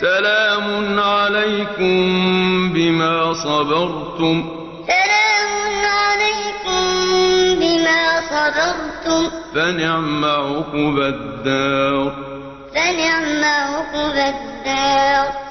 سَلَامٌ عَلَيْكُم بِمَا صَبَرْتُمْ ۚ. سَلَامٌ عَلَيْكُم بِمَا صَبَرْتُمْ ۚ. فَنِعْمَ عُقْبَى الدَّارِ.